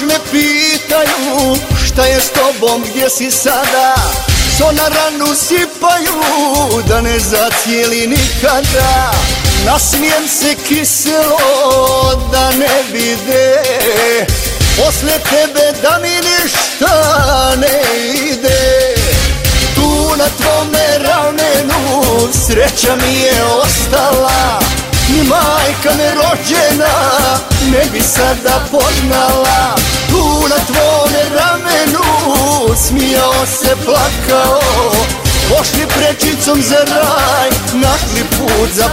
me pitaju Šta je s tobom, gdje si sada? Co na ranu sipaju Da ne zacijeli nikada. Nasmijem se kiselo Da ne vide. Posle tebe da mi ništa ne ide. Tu na tvome ramenu Sreća mi je ostala. I majka me rođena Ne bi sada poznala Tu na tvome ramenu. Smijao se plakao Pošli prečicom za raj Našli put za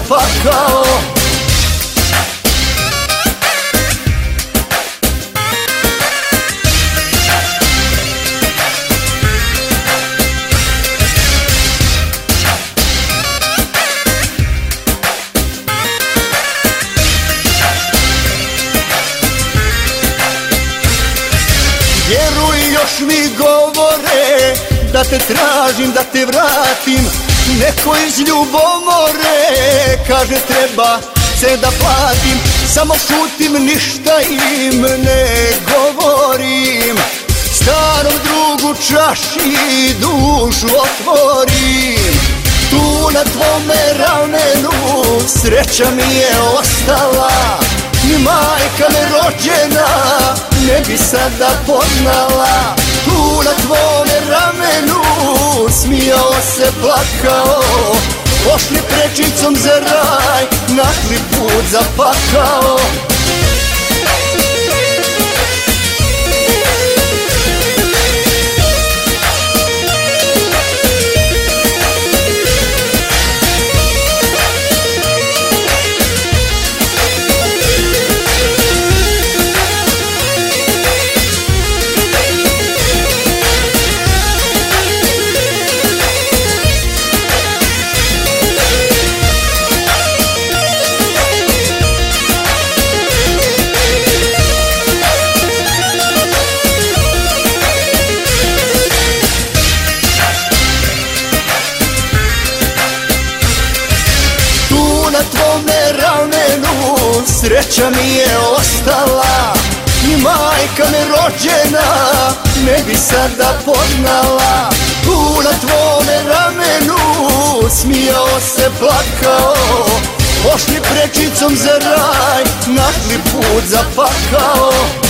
još mi govore Da te tražim, da te vratim Neko iz ljubomore. Kaže treba se da platim Samo šutim, ništa im ne govorim. Starom drugu čaši dušu otvorim. Tu na tvome ramenu Sreća mi je ostala Ni majka me rođena ne bi sada poznala Tu na tvome ramenu smijao se plakao Pošli prečicom za raj, našli put za tvome ramenu sreća mi je ostala I majka me rođena ne bi sada poznala. Tu na tvome ramenu smijao se plakao Pošli prečicom za raj, našli put za pakao